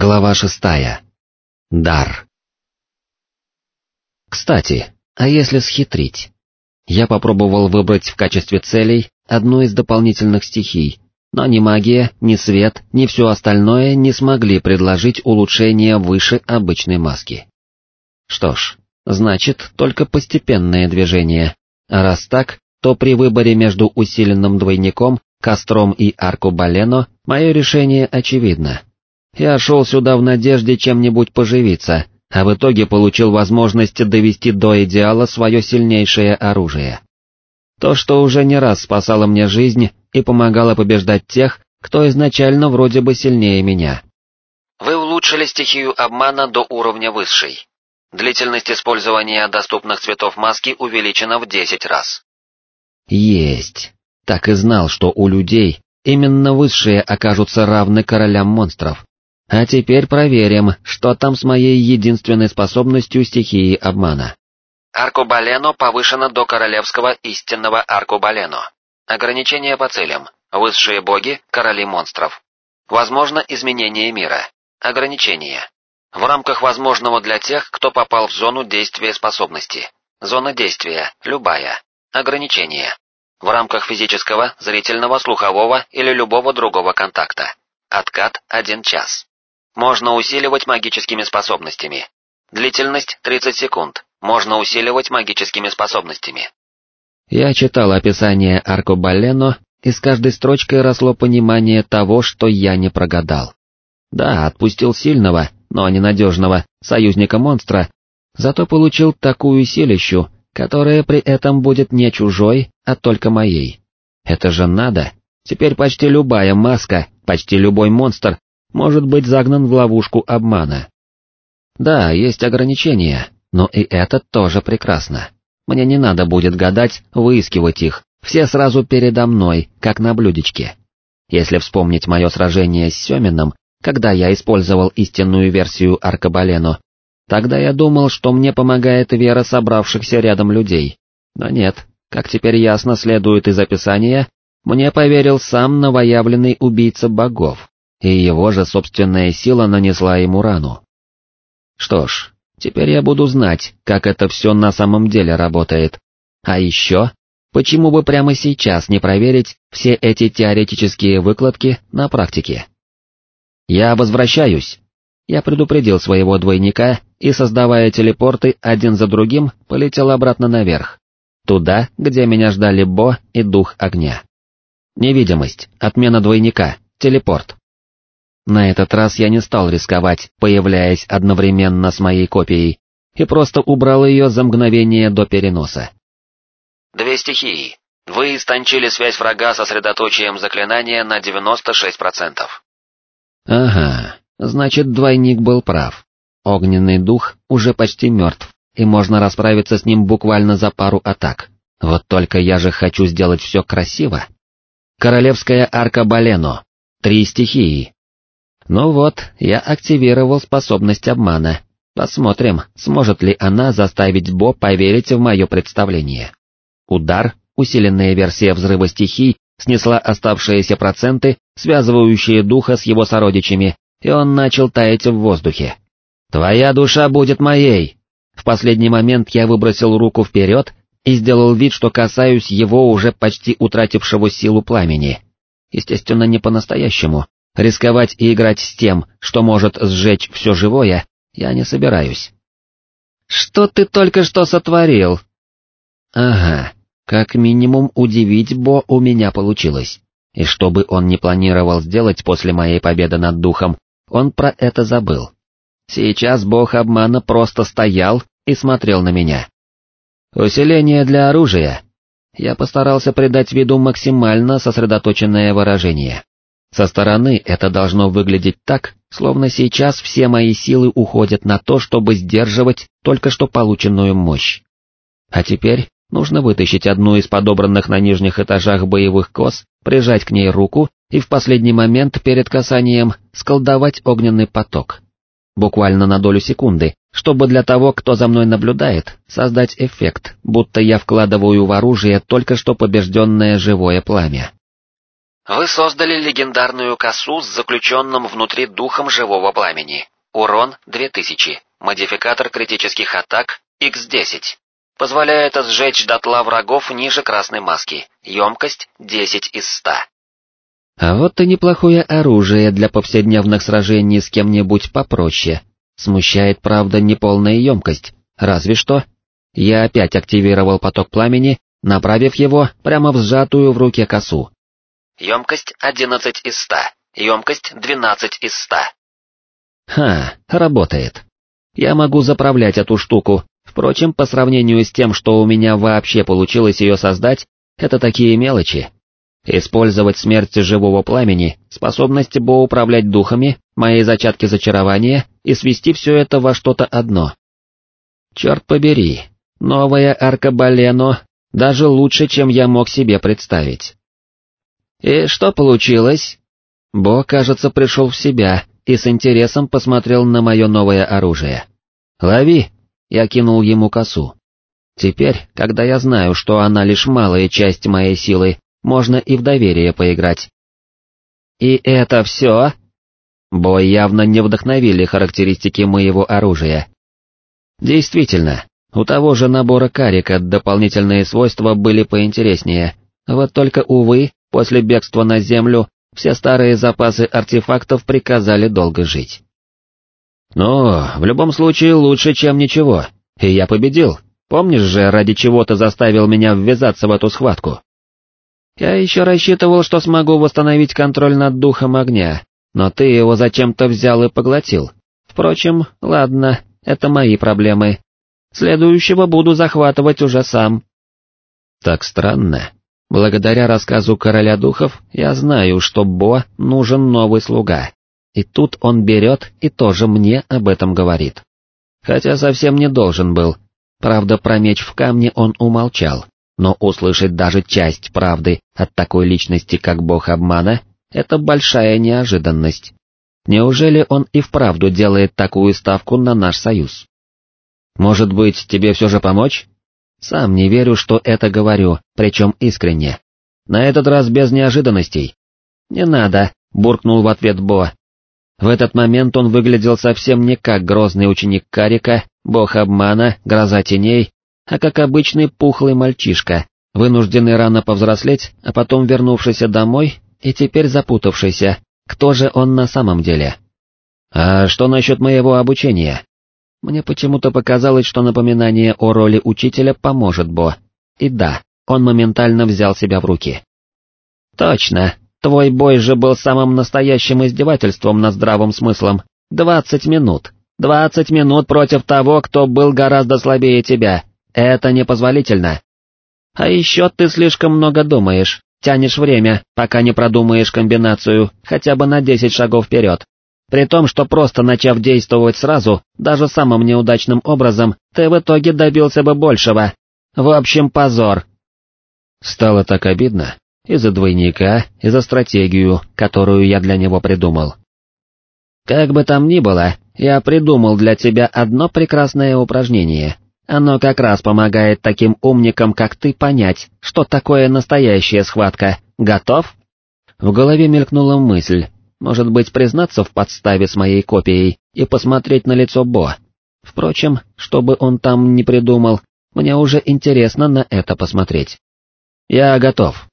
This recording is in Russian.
Глава шестая. Дар. Кстати, а если схитрить? Я попробовал выбрать в качестве целей одну из дополнительных стихий, но ни магия, ни свет, ни все остальное не смогли предложить улучшение выше обычной маски. Что ж, значит, только постепенное движение, а раз так, то при выборе между усиленным двойником, костром и аркубалено мое решение очевидно. Я шел сюда в надежде чем-нибудь поживиться, а в итоге получил возможность довести до идеала свое сильнейшее оружие. То, что уже не раз спасало мне жизнь и помогало побеждать тех, кто изначально вроде бы сильнее меня. Вы улучшили стихию обмана до уровня высшей. Длительность использования доступных цветов маски увеличена в 10 раз. Есть. Так и знал, что у людей именно высшие окажутся равны королям монстров. А теперь проверим, что там с моей единственной способностью стихии обмана. Аркубалено повышено до королевского истинного Аркубалено. Ограничения по целям. Высшие боги, короли монстров. Возможно изменение мира. Ограничения. В рамках возможного для тех, кто попал в зону действия способности. Зона действия, любая. Ограничения. В рамках физического, зрительного, слухового или любого другого контакта. Откат 1 час. Можно усиливать магическими способностями. Длительность 30 секунд. Можно усиливать магическими способностями. Я читал описание Аркобалено, и с каждой строчкой росло понимание того, что я не прогадал. Да, отпустил сильного, но ненадежного, союзника-монстра, зато получил такую силищу, которая при этом будет не чужой, а только моей. Это же надо. Теперь почти любая маска, почти любой монстр может быть загнан в ловушку обмана. Да, есть ограничения, но и это тоже прекрасно. Мне не надо будет гадать, выискивать их, все сразу передо мной, как на блюдечке. Если вспомнить мое сражение с Семином, когда я использовал истинную версию Аркабалено, тогда я думал, что мне помогает вера собравшихся рядом людей. Но нет, как теперь ясно следует из описания, мне поверил сам новоявленный убийца богов и его же собственная сила нанесла ему рану. Что ж, теперь я буду знать, как это все на самом деле работает. А еще, почему бы прямо сейчас не проверить все эти теоретические выкладки на практике? Я возвращаюсь. Я предупредил своего двойника и, создавая телепорты один за другим, полетел обратно наверх. Туда, где меня ждали Бо и Дух Огня. Невидимость, отмена двойника, телепорт. На этот раз я не стал рисковать, появляясь одновременно с моей копией, и просто убрал ее за мгновение до переноса. Две стихии. Вы истончили связь врага сосредоточием заклинания на 96%. Ага, значит двойник был прав. Огненный дух уже почти мертв, и можно расправиться с ним буквально за пару атак. Вот только я же хочу сделать все красиво. Королевская арка Балено. Три стихии, ну вот, я активировал способность обмана. Посмотрим, сможет ли она заставить Бо поверить в мое представление. Удар, усиленная версия взрыва стихий, снесла оставшиеся проценты, связывающие духа с его сородичами, и он начал таять в воздухе. «Твоя душа будет моей!» В последний момент я выбросил руку вперед и сделал вид, что касаюсь его уже почти утратившего силу пламени. Естественно, не по-настоящему, Рисковать и играть с тем, что может сжечь все живое, я не собираюсь. «Что ты только что сотворил?» «Ага, как минимум удивить Бо у меня получилось. И что бы он ни планировал сделать после моей победы над духом, он про это забыл. Сейчас бог обмана просто стоял и смотрел на меня. Усиление для оружия. Я постарался придать виду максимально сосредоточенное выражение. Со стороны это должно выглядеть так, словно сейчас все мои силы уходят на то, чтобы сдерживать только что полученную мощь. А теперь нужно вытащить одну из подобранных на нижних этажах боевых кос, прижать к ней руку и в последний момент перед касанием сколдовать огненный поток. Буквально на долю секунды, чтобы для того, кто за мной наблюдает, создать эффект, будто я вкладываю в оружие только что побежденное живое пламя. Вы создали легендарную косу с заключенным внутри духом живого пламени. Урон 2000. Модификатор критических атак X10. Позволяет сжечь дотла врагов ниже красной маски. Емкость 10 из 100. А вот и неплохое оружие для повседневных сражений с кем-нибудь попроще. Смущает, правда, неполная емкость, разве что. Я опять активировал поток пламени, направив его прямо в сжатую в руке косу. Емкость 11 из 100, емкость 12 из 100. Ха, работает. Я могу заправлять эту штуку, впрочем, по сравнению с тем, что у меня вообще получилось ее создать, это такие мелочи. Использовать смерть живого пламени, способность Бо управлять духами, мои зачатки зачарования и свести все это во что-то одно. Черт побери, новая аркабалено даже лучше, чем я мог себе представить. И что получилось? Бо, кажется, пришел в себя и с интересом посмотрел на мое новое оружие. «Лови!» — я кинул ему косу. Теперь, когда я знаю, что она лишь малая часть моей силы, можно и в доверие поиграть. И это все? Бой явно не вдохновили характеристики моего оружия. Действительно, у того же набора карика дополнительные свойства были поинтереснее, вот только, увы, после бегства на землю все старые запасы артефактов приказали долго жить. «Ну, в любом случае лучше, чем ничего, и я победил. Помнишь же, ради чего ты заставил меня ввязаться в эту схватку?» Я еще рассчитывал, что смогу восстановить контроль над духом огня, но ты его зачем-то взял и поглотил. Впрочем, ладно, это мои проблемы. Следующего буду захватывать уже сам. Так странно. Благодаря рассказу короля духов я знаю, что Бо нужен новый слуга. И тут он берет и тоже мне об этом говорит. Хотя совсем не должен был. Правда, про меч в камне он умолчал, но услышать даже часть правды от такой личности, как бог обмана, это большая неожиданность. Неужели он и вправду делает такую ставку на наш союз? Может быть, тебе все же помочь? Сам не верю, что это говорю, причем искренне. На этот раз без неожиданностей. Не надо, буркнул в ответ Бо. В этот момент он выглядел совсем не как грозный ученик Карика, бог обмана, гроза теней а как обычный пухлый мальчишка, вынужденный рано повзрослеть, а потом вернувшийся домой и теперь запутавшийся, кто же он на самом деле. А что насчет моего обучения? Мне почему-то показалось, что напоминание о роли учителя поможет Бо. И да, он моментально взял себя в руки. Точно, твой бой же был самым настоящим издевательством над здравым смыслом. Двадцать минут. Двадцать минут против того, кто был гораздо слабее тебя, это непозволительно. А еще ты слишком много думаешь, тянешь время, пока не продумаешь комбинацию, хотя бы на десять шагов вперед. При том, что просто начав действовать сразу, даже самым неудачным образом, ты в итоге добился бы большего. В общем, позор. Стало так обидно. И за двойника, и за стратегию, которую я для него придумал. Как бы там ни было, я придумал для тебя одно прекрасное упражнение, оно как раз помогает таким умникам, как ты, понять, что такое настоящая схватка. Готов? В голове мелькнула мысль, может быть, признаться в подставе с моей копией и посмотреть на лицо Бо. Впрочем, что бы он там ни придумал, мне уже интересно на это посмотреть. Я готов.